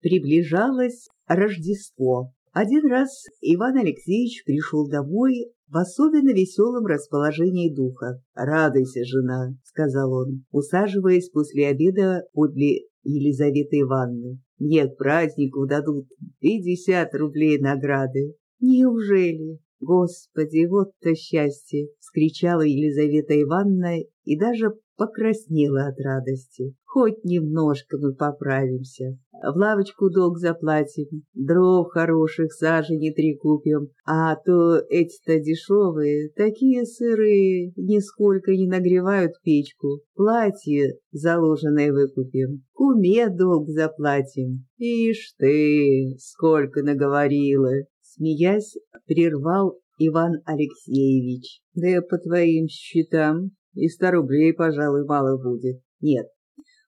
Приближалось Рождество. Один раз Иван Алексеевич пришел домой в особенно веселом расположении духа. «Радуйся, жена», — сказал он, усаживаясь после обеда подле Елизаветы Ивановны. «Мне к празднику дадут пятьдесят рублей награды». «Неужели?» «Господи, вот-то счастье!» — вскричала Елизавета Ивановна и даже покраснела от радости. «Хоть немножко мы поправимся. В лавочку долг заплатим, дров хороших сажени три купим, а то эти-то дешевые, такие сырые, нисколько не нагревают печку. Платье заложенное выкупим, куме долг заплатим. Ишь ты, сколько наговорила!» Смеясь, прервал Иван Алексеевич. «Да по твоим счетам и ста рублей, пожалуй, мало будет. Нет,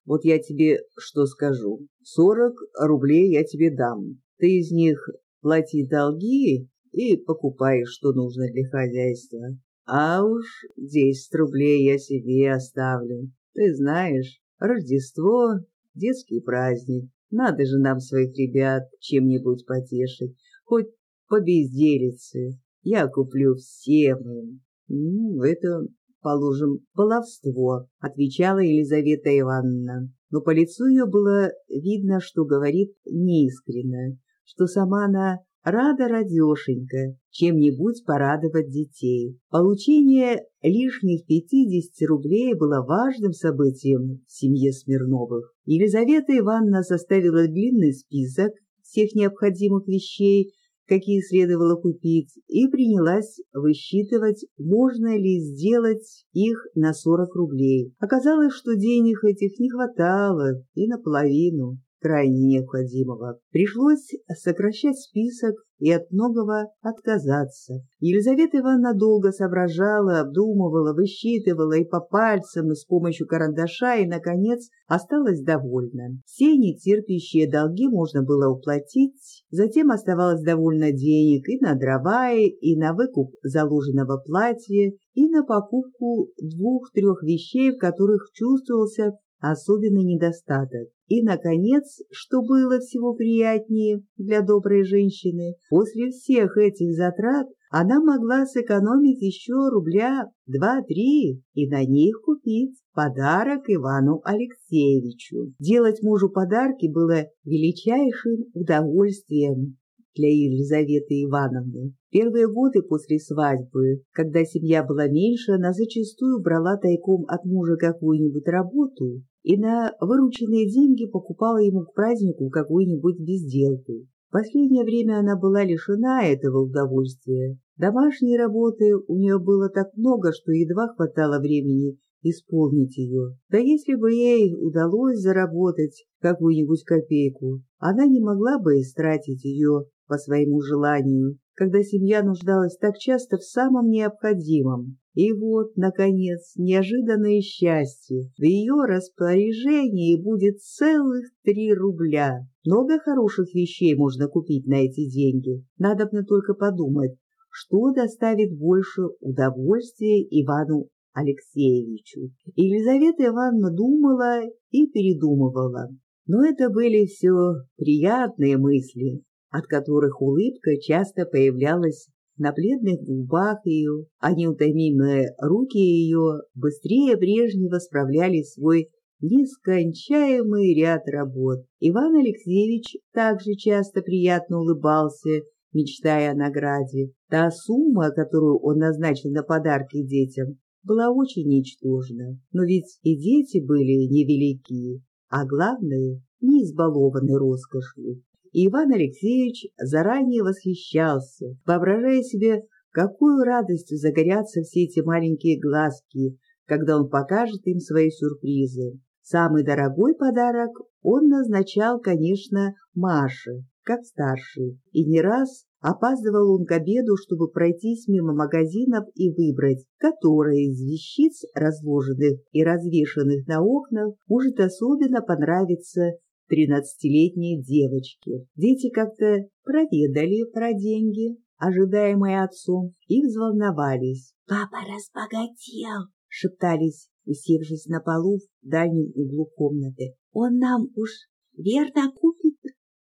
вот я тебе что скажу. Сорок рублей я тебе дам. Ты из них плати долги и покупай, что нужно для хозяйства. А уж десять рублей я себе оставлю. Ты знаешь, Рождество — детский праздник. Надо же нам своих ребят чем-нибудь потешить, хоть по безделице. Я куплю всем им. Ну, это, положим, баловство, отвечала Елизавета Ивановна. Но по лицу ее было видно, что говорит неискренно, что сама она рада радешенька чем-нибудь порадовать детей. Получение лишних пятидесяти рублей было важным событием в семье Смирновых. Елизавета Ивановна составила длинный список всех необходимых вещей, какие следовало купить, и принялась высчитывать, можно ли сделать их на 40 рублей. Оказалось, что денег этих не хватало и наполовину крайне необходимого. Пришлось сокращать список и от многого отказаться. Елизавета Ивановна долго соображала, обдумывала, высчитывала и по пальцам, и с помощью карандаша, и, наконец, осталась довольна. Все нетерпящие долги можно было уплатить, затем оставалось довольно денег и на дрова, и на выкуп заложенного платья, и на покупку двух-трех вещей, в которых чувствовался особенный недостаток. И, наконец, что было всего приятнее для доброй женщины, после всех этих затрат она могла сэкономить еще рубля два-три и на них купить подарок Ивану Алексеевичу. Делать мужу подарки было величайшим удовольствием для Елизаветы Ивановны. Первые годы после свадьбы, когда семья была меньше, она зачастую брала тайком от мужа какую-нибудь работу и на вырученные деньги покупала ему к празднику какую-нибудь безделку. В последнее время она была лишена этого удовольствия. Домашней работы у нее было так много, что едва хватало времени исполнить ее. Да если бы ей удалось заработать какую-нибудь копейку, она не могла бы истратить ее по своему желанию, когда семья нуждалась так часто в самом необходимом. И вот, наконец, неожиданное счастье. В ее распоряжении будет целых три рубля. Много хороших вещей можно купить на эти деньги. Надо бы только подумать, что доставит больше удовольствия Ивану Алексеевичу. Елизавета Ивановна думала и передумывала. Но это были все приятные мысли, от которых улыбка часто появлялась на бледных губах ее, а неутомимые руки ее быстрее прежнего справляли свой нескончаемый ряд работ. Иван Алексеевич также часто приятно улыбался, мечтая о награде. Та сумма, которую он назначил на подарки детям, была очень ничтожна. Но ведь и дети были невелики, а главное, не избалованы роскошью и Иван Алексеевич заранее восхищался, воображая себе, какую радостью загорятся все эти маленькие глазки, когда он покажет им свои сюрпризы. Самый дорогой подарок он назначал, конечно, Маше, как старший, и не раз опаздывал он к обеду, чтобы пройтись мимо магазинов и выбрать, которая из вещиц, разложенных и развешанных на окнах, может особенно понравиться тринадцатилетние девочки. Дети как-то проведали про деньги, ожидаемые отцом, и взволновались. «Папа разбогател!» — шептались, усевшись на полу в дальнем углу комнаты. «Он нам уж верно купит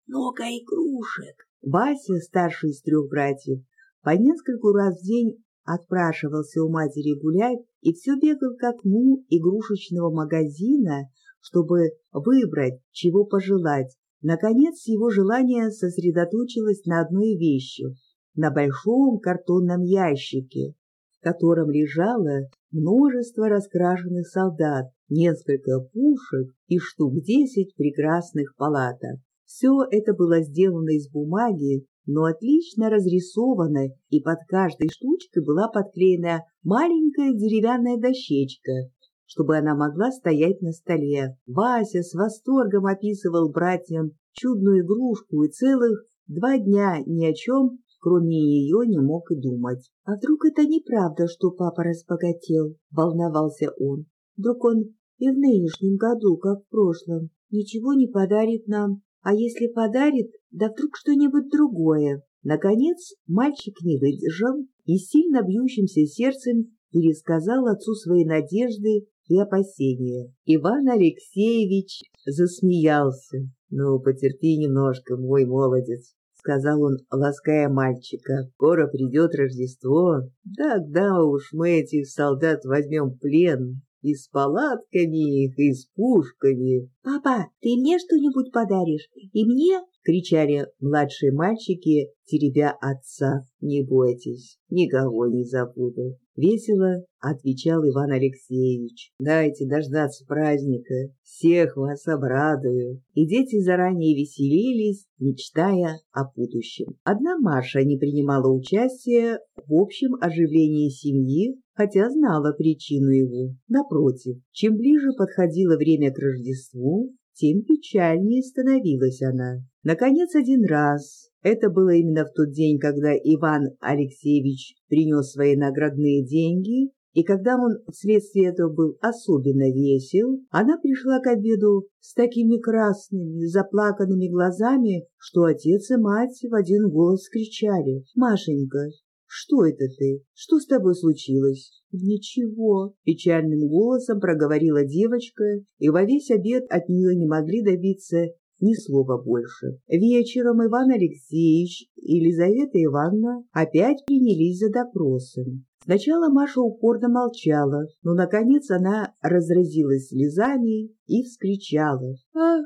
много игрушек. Вася, старший из трех братьев, по нескольку раз в день отпрашивался у матери гулять и все бегал к окну игрушечного магазина, чтобы выбрать, чего пожелать. Наконец его желание сосредоточилось на одной вещи — на большом картонном ящике, в котором лежало множество раскрашенных солдат, несколько пушек и штук десять прекрасных палаток. Все это было сделано из бумаги, но отлично разрисовано, и под каждой штучкой была подклеена маленькая деревянная дощечка, чтобы она могла стоять на столе. Вася с восторгом описывал братьям чудную игрушку и целых два дня ни о чем, кроме ее, не мог и думать. «А вдруг это неправда, что папа разбогател?» — волновался он. «Вдруг он и в нынешнем году, как в прошлом, ничего не подарит нам, а если подарит, да вдруг что-нибудь другое?» Наконец мальчик не выдержал и сильно бьющимся сердцем пересказал отцу свои надежды и опасения. Иван Алексеевич засмеялся. «Ну, потерпи немножко, мой молодец», — сказал он, лаская мальчика. «Скоро придет Рождество. Тогда уж мы этих солдат возьмем в плен, и с палатками их, и с пушками. «Папа, ты мне что-нибудь подаришь? И мне?» — кричали младшие мальчики, теребя отца. «Не бойтесь, никого не забуду. Весело отвечал Иван Алексеевич. Дайте дождаться праздника, всех вас обрадую. И дети заранее веселились, мечтая о будущем. Одна Маша не принимала участия в общем оживлении семьи, хотя знала причину его. Напротив, чем ближе подходило время к Рождеству, тем печальнее становилась она. Наконец, один раз, это было именно в тот день, когда Иван Алексеевич принес свои наградные деньги, и когда он вследствие этого был особенно весел, она пришла к обеду с такими красными, заплаканными глазами, что отец и мать в один голос кричали «Машенька, что это ты? Что с тобой случилось?» «Ничего», — печальным голосом проговорила девочка, и во весь обед от нее не могли добиться ни слова больше. Вечером Иван Алексеевич и Елизавета Ивановна опять принялись за допросы. Сначала Маша упорно молчала, но, наконец, она разразилась слезами и вскричала. «Ах,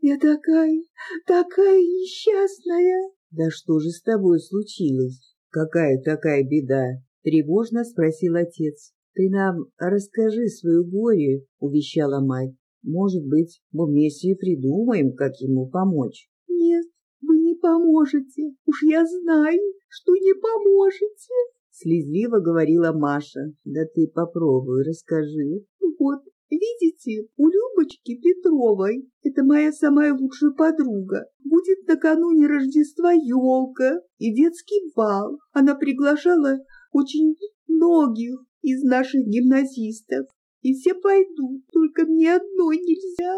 я такая, такая несчастная!» «Да что же с тобой случилось? Какая такая беда?» — тревожно спросил отец. «Ты нам расскажи свое горе», — увещала мать. «Может быть, мы вместе придумаем, как ему помочь?» «Нет, вы не поможете. Уж я знаю, что не поможете», слезливо говорила Маша. Да ты попробуй, расскажи. Вот, видите, у Любочки Петровой, это моя самая лучшая подруга, будет накануне Рождества елка и детский бал. Она приглашала очень многих из наших гимназистов. И все пойдут, только мне одной нельзя,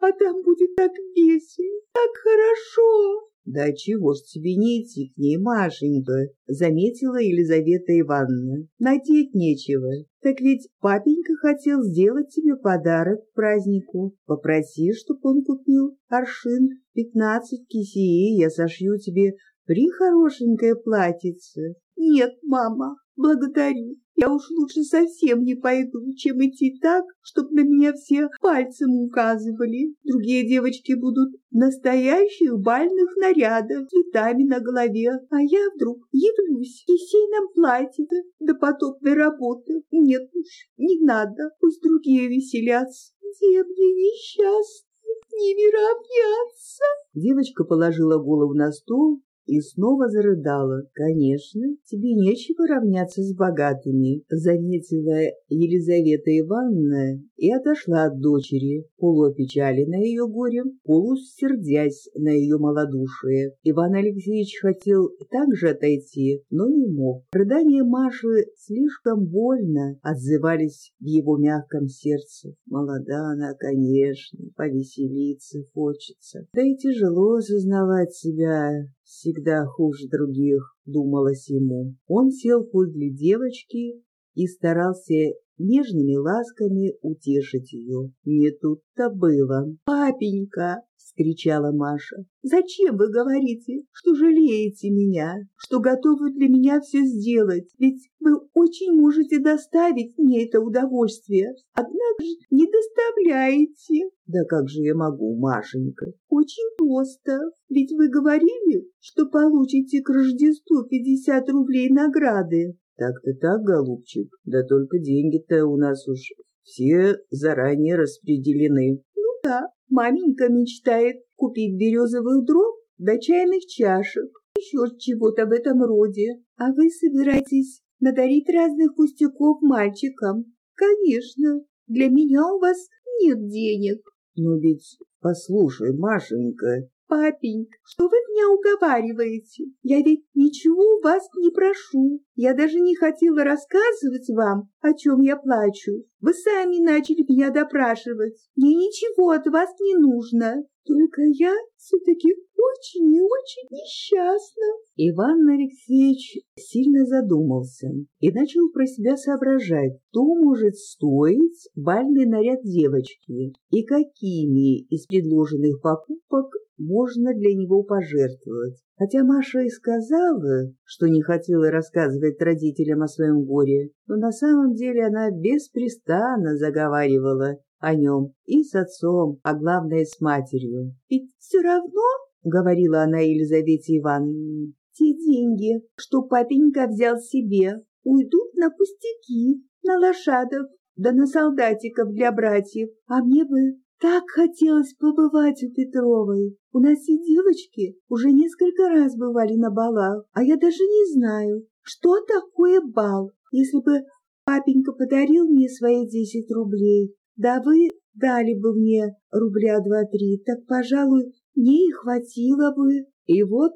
а там будет так весело, так хорошо. «Да чего ж тебе не идти к ней, Машенька?» — заметила Елизавета Ивановна. «Надеть нечего. Так ведь папенька хотел сделать тебе подарок к празднику. Попроси, чтоб он купил аршин пятнадцать кисеей, я сошью тебе прихорошенькое платьице». «Нет, мама, благодарю. Я уж лучше совсем не пойду, чем идти так, чтоб на меня все пальцем указывали. Другие девочки будут в настоящих бальных нарядах, цветами на голове, а я вдруг явлюсь в кисейном платье до потопной работы. Нет уж, не надо, пусть другие веселятся. Где мне несчастный, не равняться? Девочка положила голову на стол и снова зарыдала. «Конечно, тебе нечего равняться с богатыми», — заметила Елизавета Ивановна и отошла от дочери, полуопечаленная ее горем, полусердясь на ее малодушие. Иван Алексеевич хотел также отойти, но не мог. Рыдания Маши слишком больно отзывались в его мягком сердце. Молода она, конечно, повеселиться хочется. Да и тяжело осознавать себя всегда хуже других, думалось ему. Он сел подле девочки и старался нежными ласками утешить ее. Не тут-то было. «Папенька!» — вскричала Маша. «Зачем вы говорите, что жалеете меня, что готовы для меня все сделать? Ведь вы очень можете доставить мне это удовольствие, однако же не доставляете». «Да как же я могу, Машенька?» «Очень просто. Ведь вы говорили, что получите к Рождеству пятьдесят рублей награды». «Так-то так, голубчик, да только деньги-то у нас уж все заранее распределены». «Ну да, Маменька мечтает купить березовых дров до чайных чашек, еще чего-то в этом роде. А вы собираетесь надарить разных пустяков мальчикам? Конечно, для меня у вас нет денег. Но ведь, послушай, Машенька, Папенька, что вы меня уговариваете? Я ведь ничего у вас не прошу. Я даже не хотела рассказывать вам, о чем я плачу. Вы сами начали меня допрашивать. Мне ничего от вас не нужно. Только я все-таки очень и очень несчастна. Иван Алексеевич сильно задумался и начал про себя соображать, что может стоить бальный наряд девочки и какими из предложенных покупок можно для него пожертвовать. Хотя Маша и сказала, что не хотела рассказывать родителям о своем горе, но на самом деле она беспрестанно заговаривала о нем и с отцом, а главное с матерью. «Ведь все равно, — говорила она Елизавете Ивановне, — те деньги, что папенька взял себе, уйдут на пустяки, на лошадок, да на солдатиков для братьев, а мне бы так хотелось побывать у Петровой. У нас и девочки уже несколько раз бывали на балах, а я даже не знаю, что такое бал. Если бы папенька подарил мне свои десять рублей, да вы дали бы мне рубля два-три, так, пожалуй, мне и хватило бы. И вот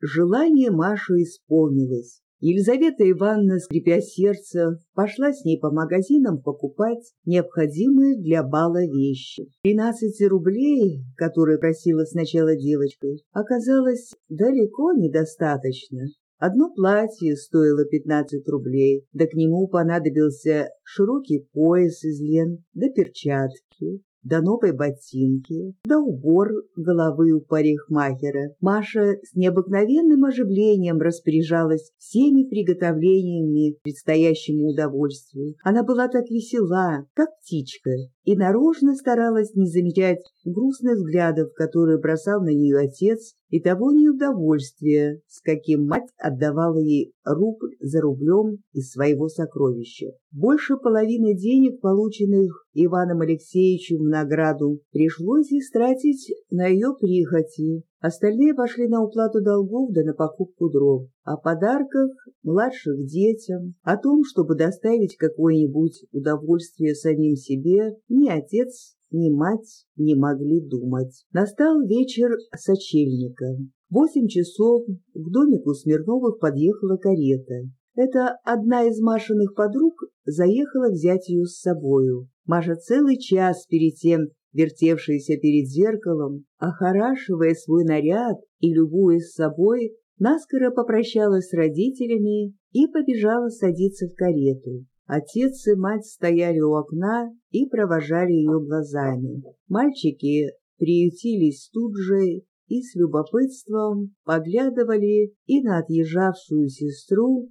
желание Маши исполнилось. Елизавета Ивановна, скрипя сердце, пошла с ней по магазинам покупать необходимые для бала вещи. Тринадцати рублей, которые просила сначала девочка, оказалось далеко недостаточно. Одно платье стоило пятнадцать рублей, да к нему понадобился широкий пояс из лен, да перчатки до новой ботинки, до убор головы у парикмахера. Маша с необыкновенным оживлением распоряжалась всеми приготовлениями к предстоящему удовольствию. Она была так весела, как птичка, и нарочно старалась не замечать грустных взглядов, которые бросал на нее отец, и того неудовольствия, с каким мать отдавала ей рубль за рублем из своего сокровища. Больше половины денег, полученных Иваном Алексеевичем в награду, пришлось истратить на ее прихоти. Остальные пошли на уплату долгов да на покупку дров. О подарках младших детям, о том, чтобы доставить какое-нибудь удовольствие самим себе, ни отец, ни мать не могли думать. Настал вечер сочельника. Восемь часов к домику Смирновых подъехала карета. Это одна из Машиных подруг заехала взять ее с собою. Маша целый час перед тем, вертевшаяся перед зеркалом, охорашивая свой наряд и любуясь собой, наскоро попрощалась с родителями и побежала садиться в карету. Отец и мать стояли у окна и провожали ее глазами. Мальчики приютились тут же и с любопытством поглядывали и на отъезжавшую сестру,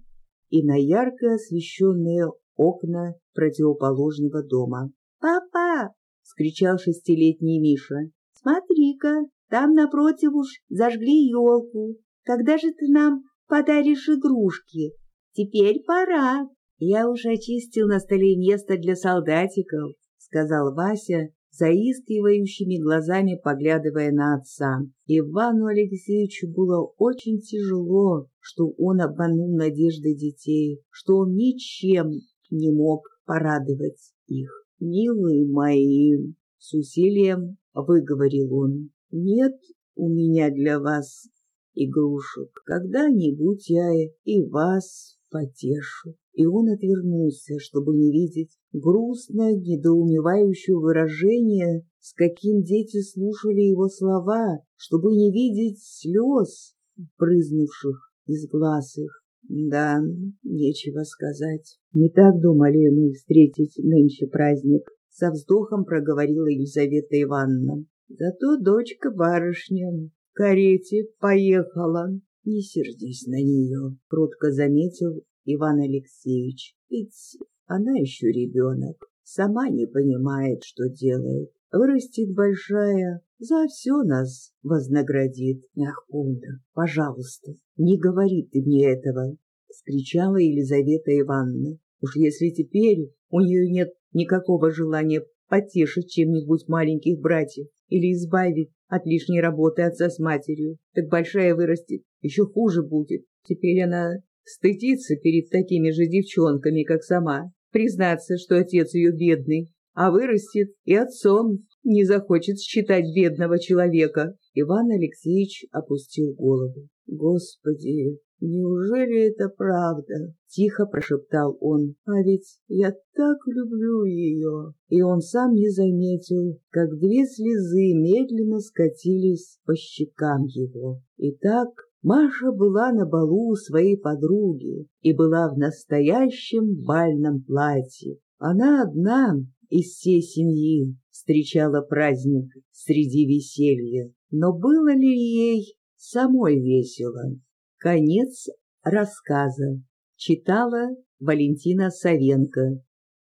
и на ярко освещенные окна противоположного дома. «Папа!» — скричал шестилетний Миша. «Смотри-ка, там напротив уж зажгли елку. Когда же ты нам подаришь игрушки? Теперь пора!» «Я уже очистил на столе место для солдатиков», — сказал Вася, заискивающими глазами поглядывая на отца. Ивану Алексеевичу было очень тяжело, что он обманул надежды детей, что он ничем не мог порадовать их. «Милые мои!» — с усилием выговорил он. «Нет у меня для вас игрушек. Когда-нибудь я и вас потешу и он отвернулся, чтобы не видеть грустное, недоумевающее выражение, с каким дети слушали его слова, чтобы не видеть слез, брызнувших из глаз их. Да, нечего сказать. Не так думали мы встретить нынче праздник, со вздохом проговорила Елизавета Ивановна. Зато дочка барышня в карете поехала. Не сердись на нее, — кротко заметил Иван Алексеевич. Ведь она еще ребенок, сама не понимает, что делает. Вырастет большая, за все нас вознаградит. Ах, Ольга, пожалуйста, не говори ты мне этого, — скричала Елизавета Ивановна. Уж если теперь у нее нет никакого желания потешить чем-нибудь маленьких братьев или избавить от лишней работы отца с матерью, так большая вырастет, еще хуже будет. Теперь она стыдится перед такими же девчонками, как сама, признаться, что отец ее бедный, а вырастет и отцом не захочет считать бедного человека. Иван Алексеевич опустил голову. Господи, неужели это правда? Тихо прошептал он. А ведь я так люблю ее. И он сам не заметил, как две слезы медленно скатились по щекам его. И так Маша была на балу у своей подруги и была в настоящем бальном платье. Она одна из всей семьи встречала праздник среди веселья. Но было ли ей самой весело? Конец рассказа. Читала Валентина Савенко.